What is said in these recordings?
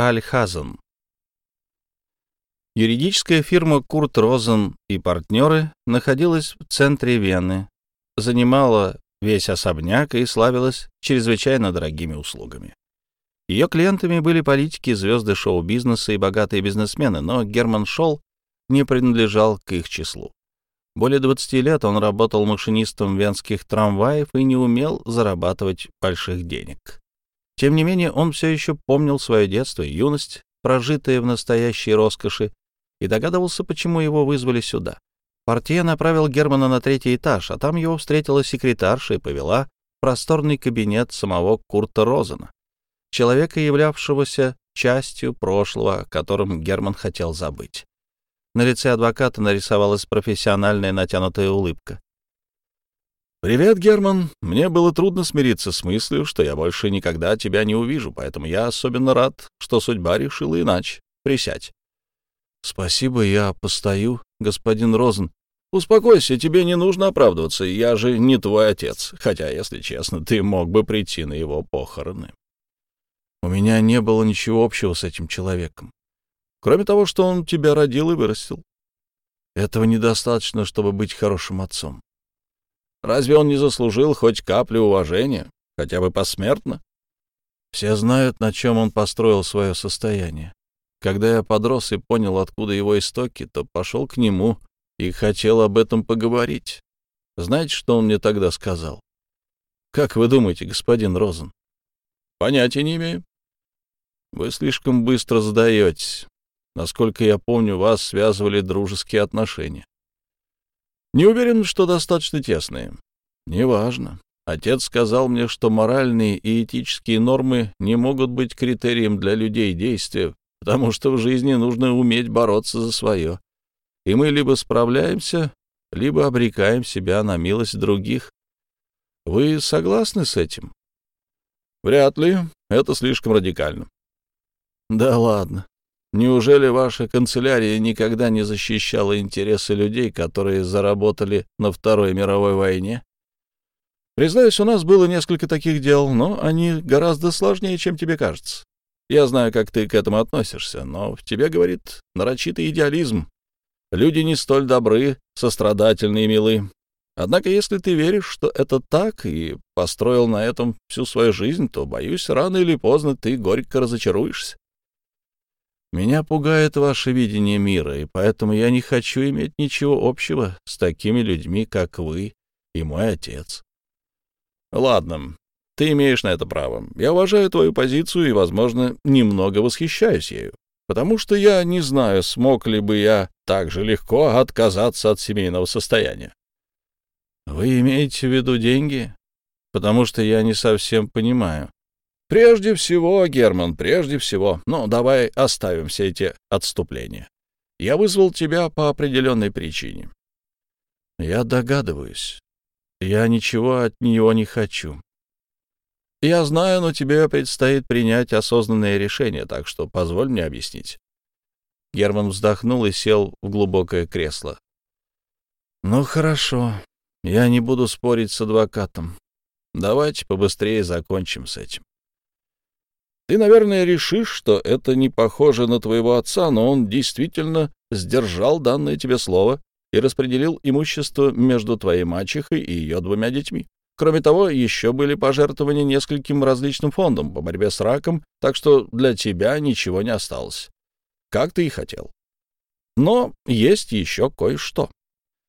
Аль-Хазен. Юридическая фирма Курт Розен и партнеры находилась в центре Вены, занимала весь особняк и славилась чрезвычайно дорогими услугами. Ее клиентами были политики, звезды шоу-бизнеса и богатые бизнесмены, но Герман Шолл не принадлежал к их числу. Более 20 лет он работал машинистом венских трамваев и не умел зарабатывать больших денег. Тем не менее, он все еще помнил свое детство и юность, прожитые в настоящей роскоши, и догадывался, почему его вызвали сюда. Портье направил Германа на третий этаж, а там его встретила секретарша и повела в просторный кабинет самого Курта Розена, человека, являвшегося частью прошлого, о котором Герман хотел забыть. На лице адвоката нарисовалась профессиональная натянутая улыбка. «Привет, Герман. Мне было трудно смириться с мыслью, что я больше никогда тебя не увижу, поэтому я особенно рад, что судьба решила иначе. Присядь». «Спасибо, я постою, господин Розен». «Успокойся, тебе не нужно оправдываться, я же не твой отец, хотя, если честно, ты мог бы прийти на его похороны». «У меня не было ничего общего с этим человеком. Кроме того, что он тебя родил и вырастил. Этого недостаточно, чтобы быть хорошим отцом. Разве он не заслужил хоть капли уважения, хотя бы посмертно? Все знают, на чем он построил свое состояние. Когда я подрос и понял, откуда его истоки, то пошел к нему и хотел об этом поговорить. Знаете, что он мне тогда сказал? Как вы думаете, господин Розен? Понятия не имею. Вы слишком быстро сдаетесь. Насколько я помню, вас связывали дружеские отношения. Не уверен, что достаточно тесные. Неважно. Отец сказал мне, что моральные и этические нормы не могут быть критерием для людей действия, потому что в жизни нужно уметь бороться за свое. И мы либо справляемся, либо обрекаем себя на милость других. Вы согласны с этим? Вряд ли. Это слишком радикально. Да ладно. Неужели ваша канцелярия никогда не защищала интересы людей, которые заработали на Второй мировой войне? Признаюсь, у нас было несколько таких дел, но они гораздо сложнее, чем тебе кажется. Я знаю, как ты к этому относишься, но в тебе, говорит, нарочитый идеализм. Люди не столь добры, сострадательны и милы. Однако, если ты веришь, что это так, и построил на этом всю свою жизнь, то, боюсь, рано или поздно ты горько разочаруешься. Меня пугает ваше видение мира, и поэтому я не хочу иметь ничего общего с такими людьми, как вы и мой отец. Ладно, ты имеешь на это право. Я уважаю твою позицию и, возможно, немного восхищаюсь ею, потому что я не знаю, смог ли бы я так же легко отказаться от семейного состояния. Вы имеете в виду деньги? Потому что я не совсем понимаю. Прежде всего, Герман, прежде всего. Ну, давай оставим все эти отступления. Я вызвал тебя по определенной причине. Я догадываюсь. Я ничего от нее не хочу. Я знаю, но тебе предстоит принять осознанное решение, так что позволь мне объяснить. Герман вздохнул и сел в глубокое кресло. Ну, хорошо. Я не буду спорить с адвокатом. Давайте побыстрее закончим с этим. Ты, наверное, решишь, что это не похоже на твоего отца, но он действительно сдержал данное тебе слово и распределил имущество между твоей мачехой и ее двумя детьми. Кроме того, еще были пожертвования нескольким различным фондам по борьбе с раком, так что для тебя ничего не осталось. Как ты и хотел. Но есть еще кое-что.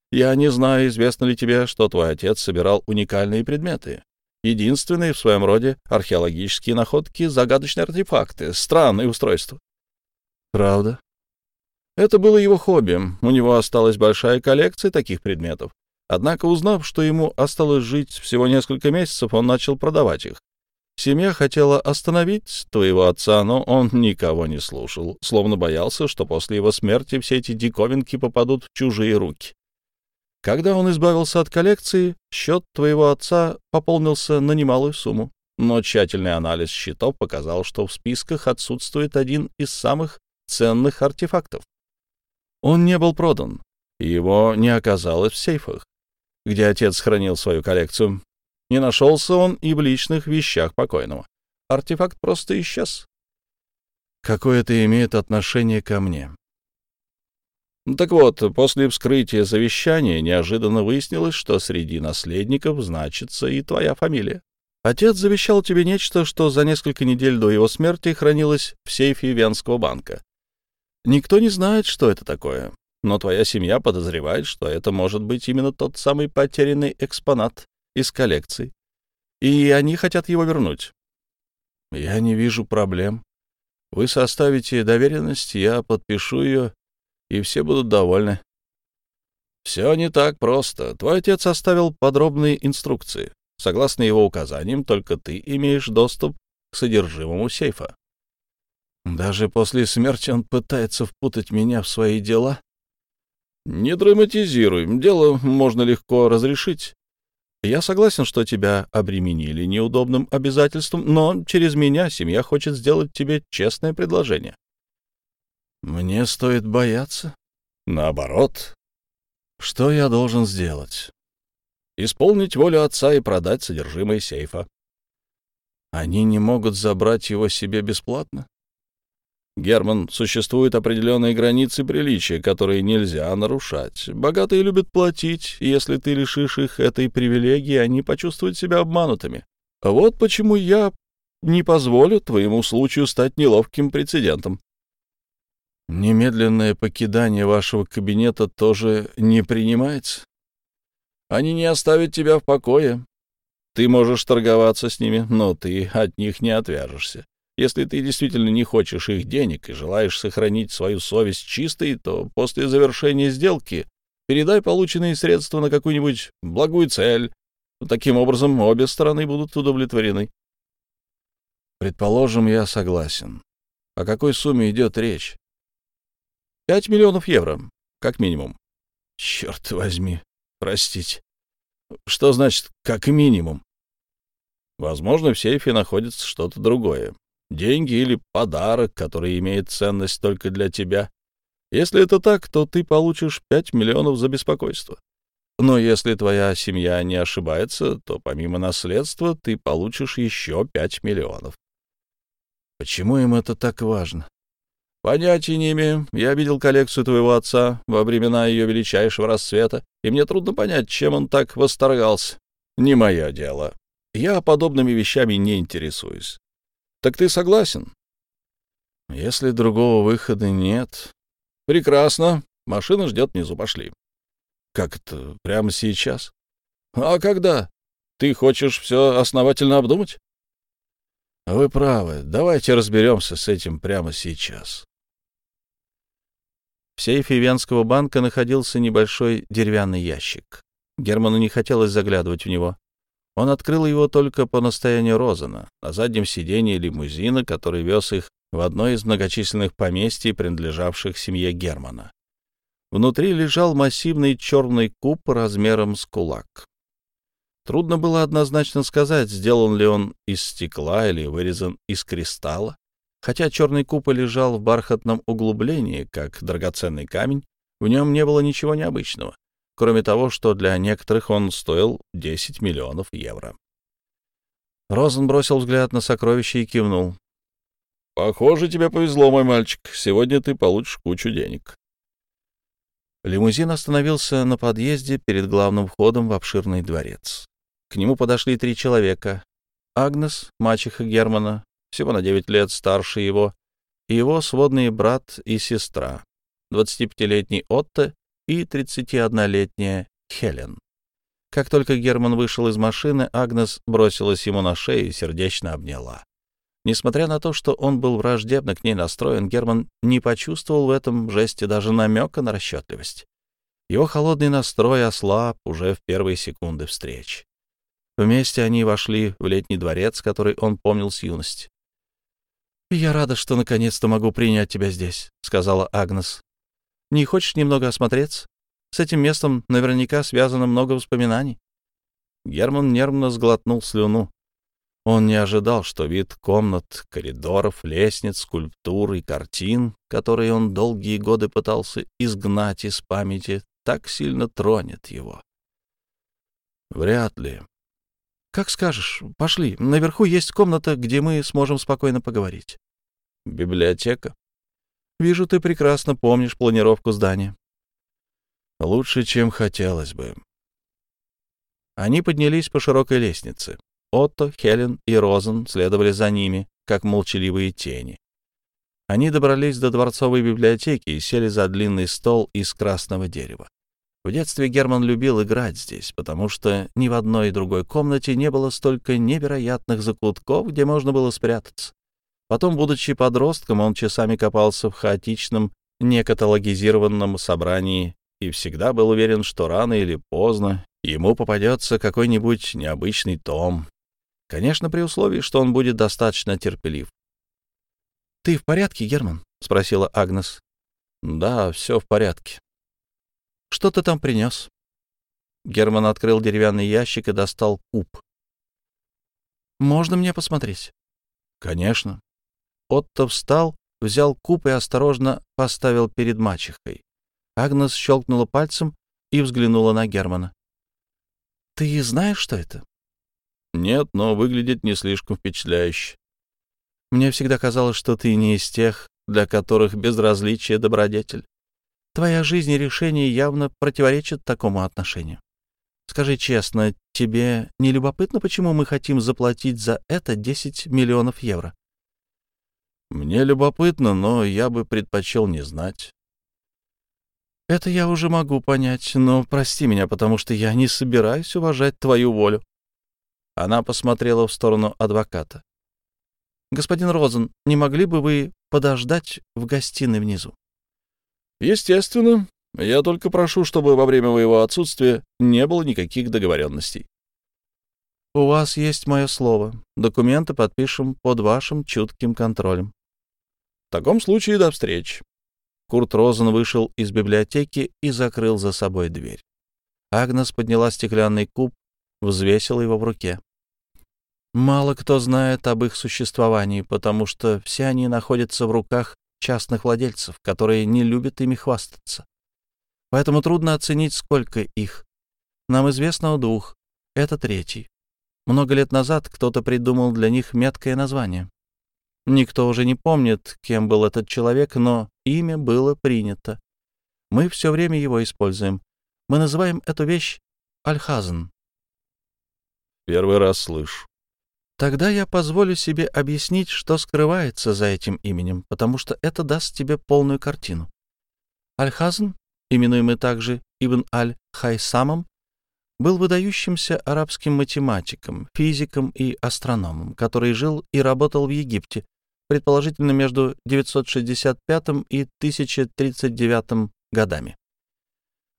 Я не знаю, известно ли тебе, что твой отец собирал уникальные предметы единственные в своем роде археологические находки, загадочные артефакты, странные устройства. Правда? Это было его хобби. У него осталась большая коллекция таких предметов. Однако, узнав, что ему осталось жить всего несколько месяцев, он начал продавать их. Семья хотела остановить твоего отца, но он никого не слушал, словно боялся, что после его смерти все эти диковинки попадут в чужие руки. Когда он избавился от коллекции, счет твоего отца пополнился на немалую сумму. Но тщательный анализ счетов показал, что в списках отсутствует один из самых ценных артефактов. Он не был продан, его не оказалось в сейфах, где отец хранил свою коллекцию. Не нашелся он и в личных вещах покойного. Артефакт просто исчез. какое это имеет отношение ко мне? Ну, так вот, после вскрытия завещания неожиданно выяснилось, что среди наследников значится и твоя фамилия. Отец завещал тебе нечто, что за несколько недель до его смерти хранилось в сейфе Венского банка. Никто не знает, что это такое, но твоя семья подозревает, что это может быть именно тот самый потерянный экспонат из коллекции, и они хотят его вернуть. Я не вижу проблем. Вы составите доверенность, я подпишу ее и все будут довольны. Все не так просто. Твой отец оставил подробные инструкции. Согласно его указаниям, только ты имеешь доступ к содержимому сейфа. Даже после смерти он пытается впутать меня в свои дела. Не драматизируй, дело можно легко разрешить. Я согласен, что тебя обременили неудобным обязательством, но через меня семья хочет сделать тебе честное предложение. Мне стоит бояться? Наоборот. Что я должен сделать? Исполнить волю отца и продать содержимое сейфа. Они не могут забрать его себе бесплатно? Герман, существуют определенные границы приличия, которые нельзя нарушать. Богатые любят платить, и если ты лишишь их этой привилегии, они почувствуют себя обманутыми. Вот почему я не позволю твоему случаю стать неловким прецедентом. Немедленное покидание вашего кабинета тоже не принимается. Они не оставят тебя в покое. Ты можешь торговаться с ними, но ты от них не отвяжешься. Если ты действительно не хочешь их денег и желаешь сохранить свою совесть чистой, то после завершения сделки передай полученные средства на какую-нибудь благую цель. Таким образом, обе стороны будут удовлетворены. Предположим, я согласен. О какой сумме идет речь? Пять миллионов евро, как минимум. Черт возьми, простите. Что значит «как минимум»? Возможно, в сейфе находится что-то другое. Деньги или подарок, который имеет ценность только для тебя. Если это так, то ты получишь пять миллионов за беспокойство. Но если твоя семья не ошибается, то помимо наследства ты получишь еще пять миллионов. Почему им это так важно? Понятия не имею. Я видел коллекцию твоего отца во времена ее величайшего расцвета, и мне трудно понять, чем он так восторгался. Не мое дело. Я подобными вещами не интересуюсь. Так ты согласен? Если другого выхода нет... Прекрасно. Машина ждет внизу. Пошли. Как это? Прямо сейчас? А когда? Ты хочешь все основательно обдумать? Вы правы. Давайте разберемся с этим прямо сейчас. В сейфе Венского банка находился небольшой деревянный ящик. Герману не хотелось заглядывать в него. Он открыл его только по настоянию Розена, на заднем сиденье лимузина, который вез их в одно из многочисленных поместий, принадлежавших семье Германа. Внутри лежал массивный черный куб размером с кулак. Трудно было однозначно сказать, сделан ли он из стекла или вырезан из кристалла. Хотя черный куб лежал в бархатном углублении, как драгоценный камень, в нем не было ничего необычного, кроме того, что для некоторых он стоил 10 миллионов евро. Розен бросил взгляд на сокровище и кивнул. — Похоже, тебе повезло, мой мальчик. Сегодня ты получишь кучу денег. Лимузин остановился на подъезде перед главным входом в обширный дворец. К нему подошли три человека. Агнес, мачеха Германа, всего на 9 лет старше его, и его сводный брат и сестра, 25-летний Отто и 31-летняя Хелен. Как только Герман вышел из машины, Агнес бросилась ему на шею и сердечно обняла. Несмотря на то, что он был враждебно к ней настроен, Герман не почувствовал в этом жесте даже намека на расчетливость. Его холодный настрой ослаб уже в первые секунды встречи. Вместе они вошли в летний дворец, который он помнил с юности. «Я рада, что наконец-то могу принять тебя здесь», — сказала Агнес. «Не хочешь немного осмотреться? С этим местом наверняка связано много воспоминаний». Герман нервно сглотнул слюну. Он не ожидал, что вид комнат, коридоров, лестниц, скульптур и картин, которые он долгие годы пытался изгнать из памяти, так сильно тронет его. Вряд ли. «Как скажешь. Пошли. Наверху есть комната, где мы сможем спокойно поговорить». Библиотека. Вижу, ты прекрасно помнишь планировку здания. Лучше, чем хотелось бы. Они поднялись по широкой лестнице. Отто, Хелен и Розен следовали за ними, как молчаливые тени. Они добрались до дворцовой библиотеки и сели за длинный стол из красного дерева. В детстве Герман любил играть здесь, потому что ни в одной другой комнате не было столько невероятных закутков, где можно было спрятаться. Потом, будучи подростком, он часами копался в хаотичном, некаталогизированном собрании и всегда был уверен, что рано или поздно ему попадется какой-нибудь необычный том. Конечно, при условии, что он будет достаточно терпелив. «Ты в порядке, Герман?» — спросила Агнес. «Да, все в порядке». «Что ты там принес?» Герман открыл деревянный ящик и достал куб. «Можно мне посмотреть?» «Конечно». Отто встал, взял куб и осторожно поставил перед мачехой. Агнес щелкнула пальцем и взглянула на Германа. «Ты знаешь, что это?» «Нет, но выглядит не слишком впечатляюще. Мне всегда казалось, что ты не из тех, для которых безразличие — добродетель. Твоя жизнь и решения явно противоречат такому отношению. Скажи честно, тебе не любопытно, почему мы хотим заплатить за это 10 миллионов евро? Мне любопытно, но я бы предпочел не знать. Это я уже могу понять, но прости меня, потому что я не собираюсь уважать твою волю. Она посмотрела в сторону адвоката. «Господин Розен, не могли бы вы подождать в гостиной внизу?» «Естественно. Я только прошу, чтобы во время моего отсутствия не было никаких договоренностей». «У вас есть мое слово. Документы подпишем под вашим чутким контролем». «В таком случае до встречи». Курт Розен вышел из библиотеки и закрыл за собой дверь. Агнес подняла стеклянный куб, взвесила его в руке. Мало кто знает об их существовании, потому что все они находятся в руках частных владельцев, которые не любят ими хвастаться. Поэтому трудно оценить, сколько их. Нам известно о двух. Это третий. Много лет назад кто-то придумал для них меткое название. Никто уже не помнит, кем был этот человек, но имя было принято. Мы все время его используем. Мы называем эту вещь Альхазен. Первый раз слышу. Тогда я позволю себе объяснить, что скрывается за этим именем, потому что это даст тебе полную картину. Аль-Хазн, именуемый также Ибн Аль-Хайсамом, был выдающимся арабским математиком, физиком и астрономом, который жил и работал в Египте, предположительно между 965 и 1039 годами.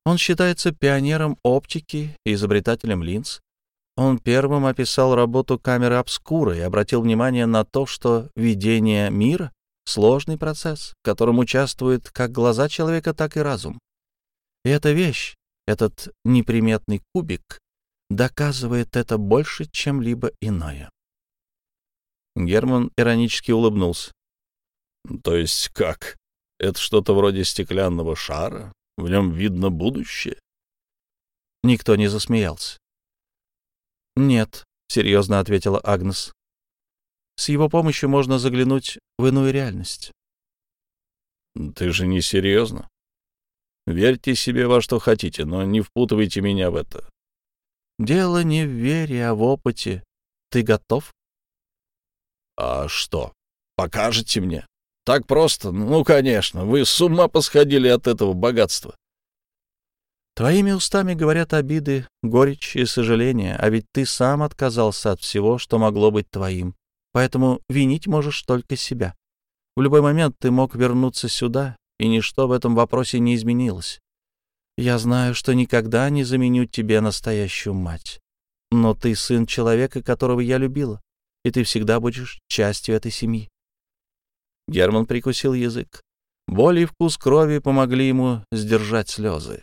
Он считается пионером оптики и изобретателем линз, он первым описал работу камеры обскура и обратил внимание на то, что видение мира — сложный процесс, в котором участвуют как глаза человека, так и разум. И эта вещь, этот неприметный кубик, доказывает это больше, чем либо иное. Герман иронически улыбнулся. «То есть как? Это что-то вроде стеклянного шара? В нем видно будущее?» Никто не засмеялся. «Нет», — серьезно ответила Агнес. «С его помощью можно заглянуть в иную реальность». «Ты же не серьезно? Верьте себе во что хотите, но не впутывайте меня в это». «Дело не в вере, а в опыте. Ты готов?» «А что, покажете мне? Так просто? Ну, конечно, вы с ума посходили от этого богатства». Твоими устами говорят обиды, горечь и сожаление, а ведь ты сам отказался от всего, что могло быть твоим. Поэтому винить можешь только себя. В любой момент ты мог вернуться сюда, и ничто в этом вопросе не изменилось. Я знаю, что никогда не заменю тебе настоящую мать. Но ты сын человека, которого я любила, и ты всегда будешь частью этой семьи. Герман прикусил язык. Боль и вкус крови помогли ему сдержать слезы.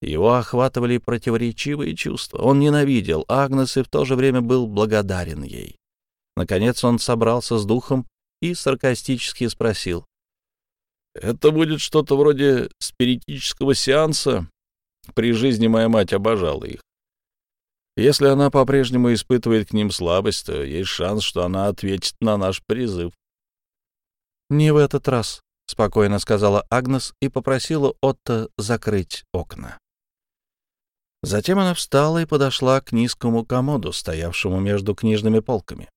Его охватывали противоречивые чувства. Он ненавидел Агнес и в то же время был благодарен ей. Наконец он собрался с духом и саркастически спросил. «Это будет что-то вроде спиритического сеанса? При жизни моя мать обожала их. Если она по-прежнему испытывает к ним слабость, то есть шанс, что она ответит на наш призыв». «Не в этот раз», — спокойно сказала Агнес и попросила Отто закрыть окна. Затем она встала и подошла к низкому комоду, стоявшему между книжными полками.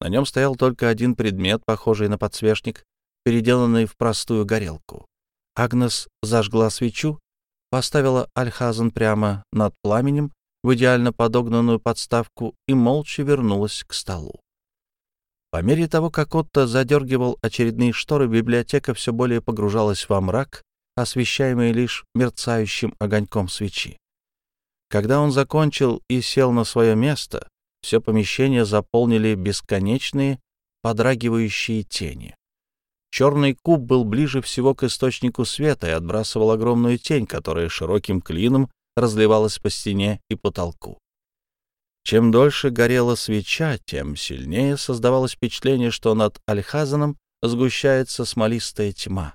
На нем стоял только один предмет, похожий на подсвечник, переделанный в простую горелку. Агнес зажгла свечу, поставила Альхазен прямо над пламенем в идеально подогнанную подставку и молча вернулась к столу. По мере того, как Отто задергивал очередные шторы, библиотека все более погружалась во мрак, освещаемый лишь мерцающим огоньком свечи. Когда он закончил и сел на свое место, все помещение заполнили бесконечные подрагивающие тени. Черный куб был ближе всего к источнику света и отбрасывал огромную тень, которая широким клином разливалась по стене и потолку. Чем дольше горела свеча, тем сильнее создавалось впечатление, что над Альхазаном сгущается смолистая тьма.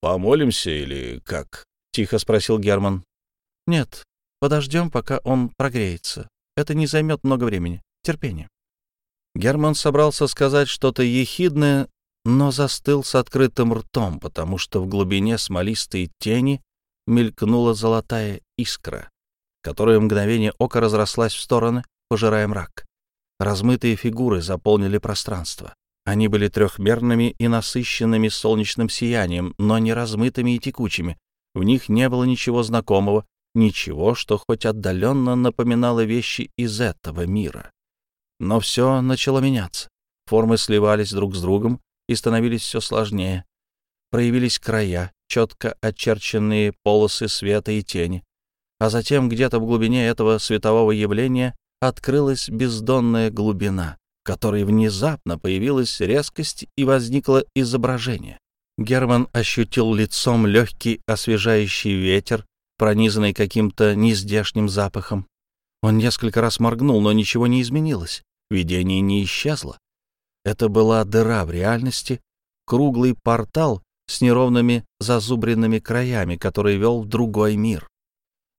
«Помолимся или как?» — тихо спросил Герман. «Нет, подождем, пока он прогреется. Это не займет много времени. Терпение». Герман собрался сказать что-то ехидное, но застыл с открытым ртом, потому что в глубине смолистой тени мелькнула золотая искра, которая мгновение ока разрослась в стороны, пожирая мрак. Размытые фигуры заполнили пространство. Они были трехмерными и насыщенными солнечным сиянием, но не размытыми и текучими. В них не было ничего знакомого, ничего, что хоть отдаленно напоминало вещи из этого мира. Но все начало меняться. Формы сливались друг с другом и становились все сложнее. Проявились края, четко очерченные полосы света и тени. А затем где-то в глубине этого светового явления открылась бездонная глубина, в которой внезапно появилась резкость и возникло изображение. Герман ощутил лицом легкий освежающий ветер, пронизанный каким-то нездешним запахом. Он несколько раз моргнул, но ничего не изменилось. Видение не исчезло. Это была дыра в реальности, круглый портал с неровными зазубренными краями, который вел в другой мир.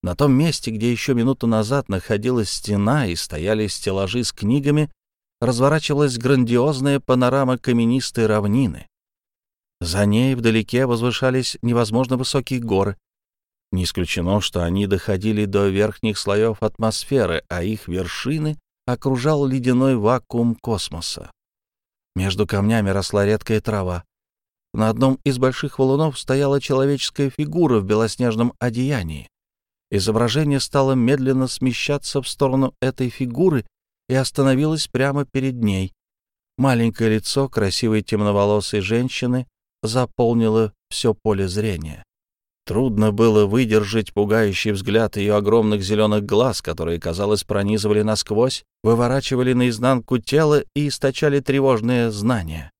На том месте, где еще минуту назад находилась стена и стояли стеллажи с книгами, разворачивалась грандиозная панорама каменистой равнины. За ней вдалеке возвышались невозможно высокие горы, не исключено, что они доходили до верхних слоев атмосферы, а их вершины окружал ледяной вакуум космоса. Между камнями росла редкая трава. На одном из больших валунов стояла человеческая фигура в белоснежном одеянии. Изображение стало медленно смещаться в сторону этой фигуры и остановилось прямо перед ней. Маленькое лицо красивой темноволосой женщины заполнило все поле зрения. Трудно было выдержать пугающий взгляд ее огромных зеленых глаз, которые, казалось, пронизывали насквозь, выворачивали наизнанку тело и источали тревожные знания.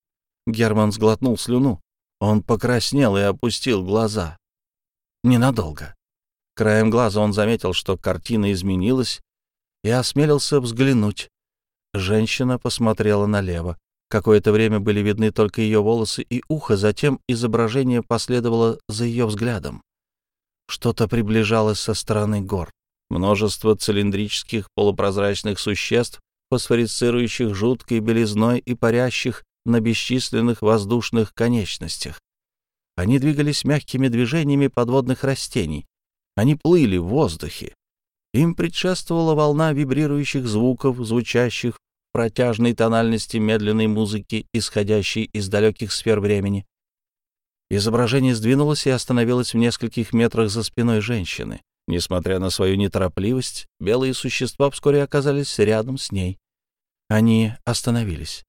Герман сглотнул слюну. Он покраснел и опустил глаза. Ненадолго. Краем глаза он заметил, что картина изменилась, и осмелился взглянуть. Женщина посмотрела налево. Какое-то время были видны только ее волосы и ухо, затем изображение последовало за ее взглядом. Что-то приближалось со стороны гор. Множество цилиндрических полупрозрачных существ, фосфорицирующих жуткой белизной и парящих на бесчисленных воздушных конечностях. Они двигались мягкими движениями подводных растений. Они плыли в воздухе. Им предшествовала волна вибрирующих звуков, звучащих протяжной тональности медленной музыки, исходящей из далеких сфер времени. Изображение сдвинулось и остановилось в нескольких метрах за спиной женщины. Несмотря на свою неторопливость, белые существа вскоре оказались рядом с ней. Они остановились.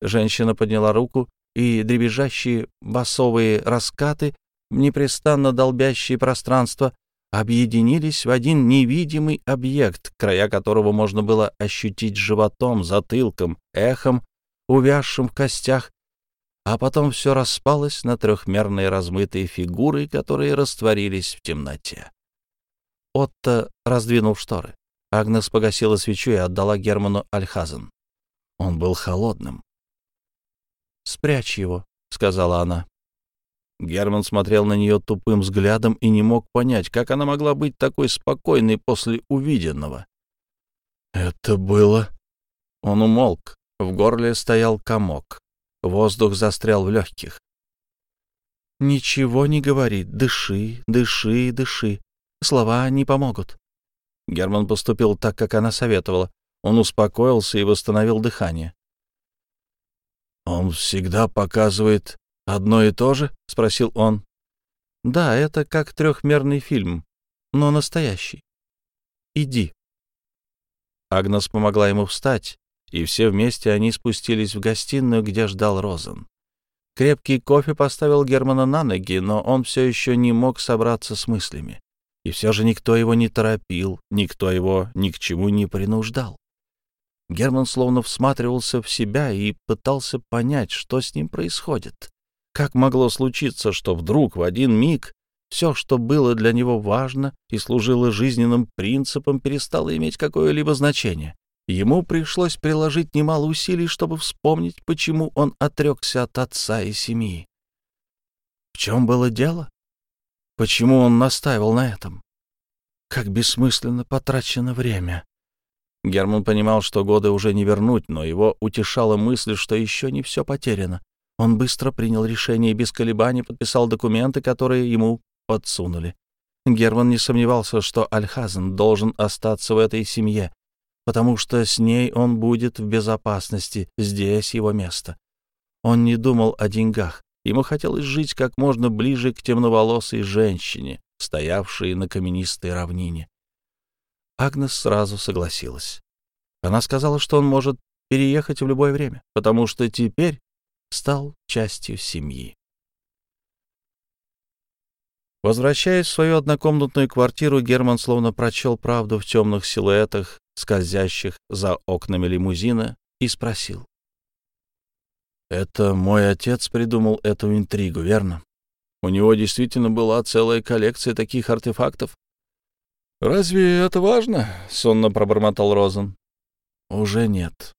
Женщина подняла руку, и дребезжащие басовые раскаты, непрестанно долбящие пространство, объединились в один невидимый объект, края которого можно было ощутить животом, затылком, эхом, увязшим в костях, а потом все распалось на трехмерные размытые фигуры, которые растворились в темноте. Отто раздвинул шторы. Агнес погасила свечу и отдала Герману Альхазен. Он был холодным. «Спрячь его», — сказала она. Герман смотрел на нее тупым взглядом и не мог понять, как она могла быть такой спокойной после увиденного. «Это было...» Он умолк, в горле стоял комок. Воздух застрял в легких. «Ничего не говори. Дыши, дыши, дыши. Слова не помогут». Герман поступил так, как она советовала. Он успокоился и восстановил дыхание. «Он всегда показывает одно и то же?» — спросил он. «Да, это как трехмерный фильм, но настоящий. Иди». Агнес помогла ему встать, и все вместе они спустились в гостиную, где ждал Розен. Крепкий кофе поставил Германа на ноги, но он все еще не мог собраться с мыслями. И все же никто его не торопил, никто его ни к чему не принуждал. Герман словно всматривался в себя и пытался понять, что с ним происходит. Как могло случиться, что вдруг в один миг все, что было для него важно и служило жизненным принципом, перестало иметь какое-либо значение? Ему пришлось приложить немало усилий, чтобы вспомнить, почему он отрекся от отца и семьи. В чем было дело? Почему он настаивал на этом? Как бессмысленно потрачено время. Герман понимал, что годы уже не вернуть, но его утешала мысль, что еще не все потеряно. Он быстро принял решение и без колебаний подписал документы, которые ему подсунули. Герман не сомневался, что Альхазен должен остаться в этой семье, потому что с ней он будет в безопасности, здесь его место. Он не думал о деньгах. Ему хотелось жить как можно ближе к темноволосой женщине, стоявшей на каменистой равнине. Агнес сразу согласилась. Она сказала, что он может переехать в любое время, потому что теперь стал частью семьи. Возвращаясь в свою однокомнатную квартиру, Герман словно прочел правду в темных силуэтах, скользящих за окнами лимузина, и спросил. «Это мой отец придумал эту интригу, верно? У него действительно была целая коллекция таких артефактов?» «Разве это важно?» — сонно пробормотал Розен. «Уже нет.